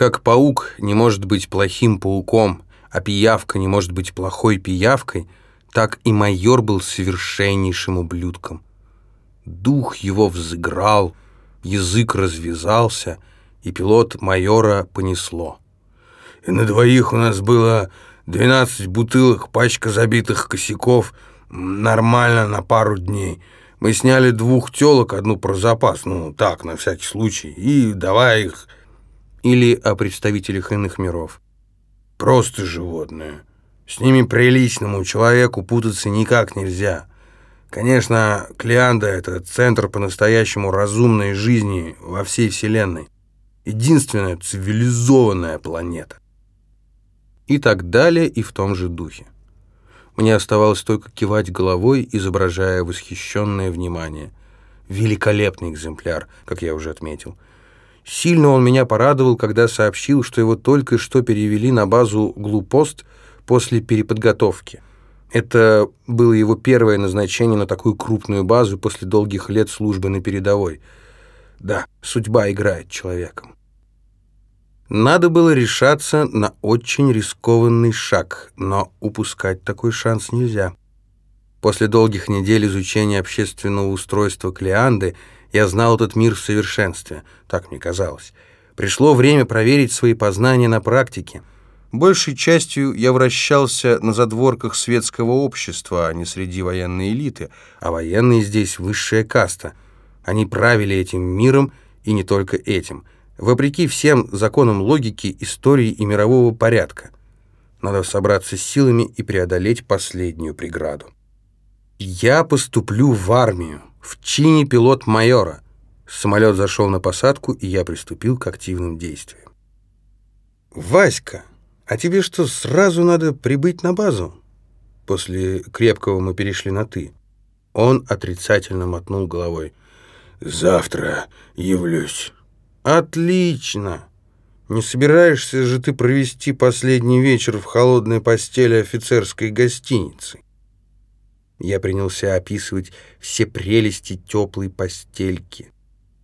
Как паук не может быть плохим пауком, а пиявка не может быть плохой пиявкой, так и майор был совершеннейшим ублюдком. Дух его взыграл, язык развязался, и пилот майора понесло. И на двоих у нас было 12 бутылок, пачка забитых косяков, нормально на пару дней. Мы сняли двух телок, одну про запас, ну так, на всякий случай, и давай их... Или о представителях иных миров. Просто животные. С ними приличному человеку путаться никак нельзя. Конечно, Клеанда — это центр по-настоящему разумной жизни во всей Вселенной. Единственная цивилизованная планета. И так далее, и в том же духе. Мне оставалось только кивать головой, изображая восхищенное внимание. Великолепный экземпляр, как я уже отметил. Сильно он меня порадовал, когда сообщил, что его только что перевели на базу «Глупост» после переподготовки. Это было его первое назначение на такую крупную базу после долгих лет службы на передовой. Да, судьба играет человеком. Надо было решаться на очень рискованный шаг, но упускать такой шанс нельзя. После долгих недель изучения общественного устройства Клеанды я знал этот мир в совершенстве, так мне казалось. Пришло время проверить свои познания на практике. Большей частью я вращался на задворках светского общества, а не среди военной элиты, а военные здесь высшая каста. Они правили этим миром и не только этим – вопреки всем законам логики, истории и мирового порядка. Надо собраться с силами и преодолеть последнюю преграду. Я поступлю в армию, в чине пилот-майора. Самолет зашел на посадку, и я приступил к активным действиям. «Васька, а тебе что, сразу надо прибыть на базу?» После крепкого мы перешли на «ты». Он отрицательно мотнул головой. «Завтра явлюсь». «Отлично! Не собираешься же ты провести последний вечер в холодной постели офицерской гостиницы?» Я принялся описывать все прелести теплой постельки.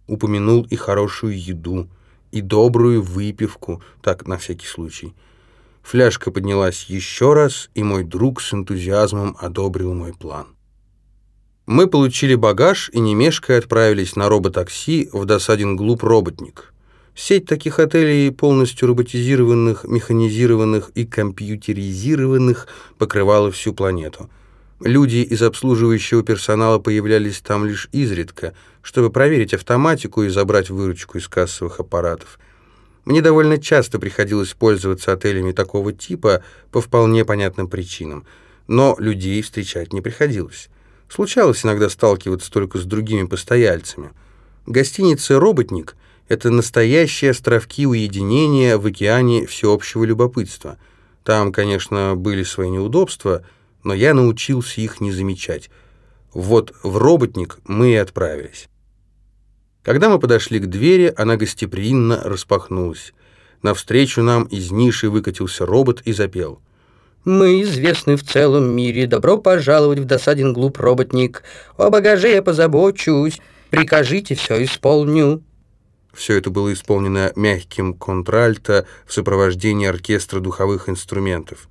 Упомянул и хорошую еду, и добрую выпивку, так, на всякий случай. Фляжка поднялась еще раз, и мой друг с энтузиазмом одобрил мой план. Мы получили багаж и, не отправились на роботакси в досаден глуп роботник. Сеть таких отелей, полностью роботизированных, механизированных и компьютеризированных, покрывала всю планету. Люди из обслуживающего персонала появлялись там лишь изредка, чтобы проверить автоматику и забрать выручку из кассовых аппаратов. Мне довольно часто приходилось пользоваться отелями такого типа по вполне понятным причинам, но людей встречать не приходилось. Случалось иногда сталкиваться только с другими постояльцами. Гостиница «Роботник» — это настоящие островки уединения в океане всеобщего любопытства. Там, конечно, были свои неудобства, но я научился их не замечать. Вот в «Роботник» мы и отправились. Когда мы подошли к двери, она гостеприимно распахнулась. Навстречу нам из ниши выкатился робот и запел — мы известны в целом мире. Добро пожаловать в досаден глуп роботник. О багаже я позабочусь. Прикажите, все исполню. Все это было исполнено мягким контральто в сопровождении оркестра духовых инструментов.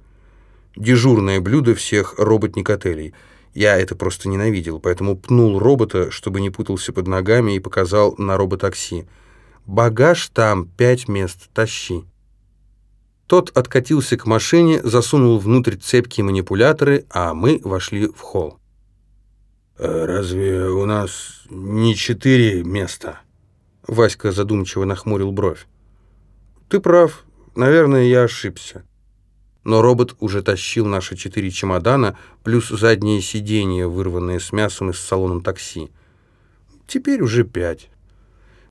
Дежурное блюдо всех роботник-отелей. Я это просто ненавидел, поэтому пнул робота, чтобы не путался под ногами, и показал на роботакси. «Багаж там, пять мест, тащи». Тот откатился к машине, засунул внутрь цепкие манипуляторы, а мы вошли в холл. «Э, «Разве у нас не четыре места?» Васька задумчиво нахмурил бровь. «Ты прав. Наверное, я ошибся». Но робот уже тащил наши четыре чемодана, плюс заднее сиденье, вырванное с мясом из салона такси. «Теперь уже пять».